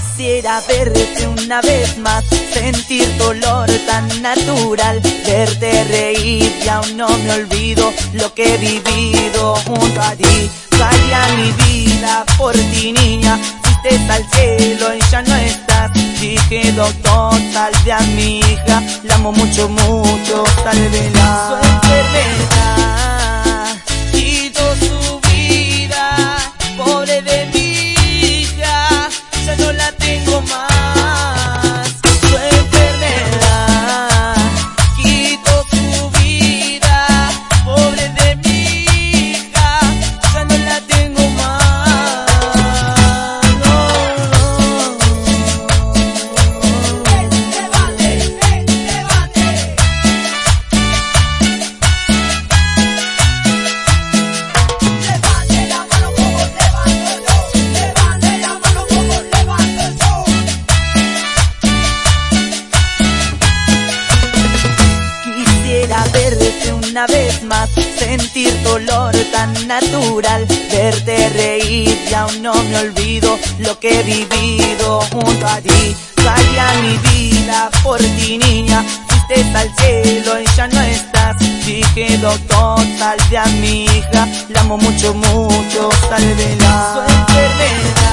Quisiera verte una vez más, sentir dolor tan natural, verte reír y aún no me olvido lo que he vivido junto a ti. Salía mi vida por ti niña, fuiste al cielo y ya no estás. Dije doctor, salve a mi hija, la amo mucho, mucho, salve sentir dolor tan natural, verte reír y aún no me olvido lo que he vivido junto a ti. Salía mi vida por ti niña, fuiste al cielo y ya no estás. Dije doctor, salve a mi hija, la amo mucho, mucho, salve la su enfermedad.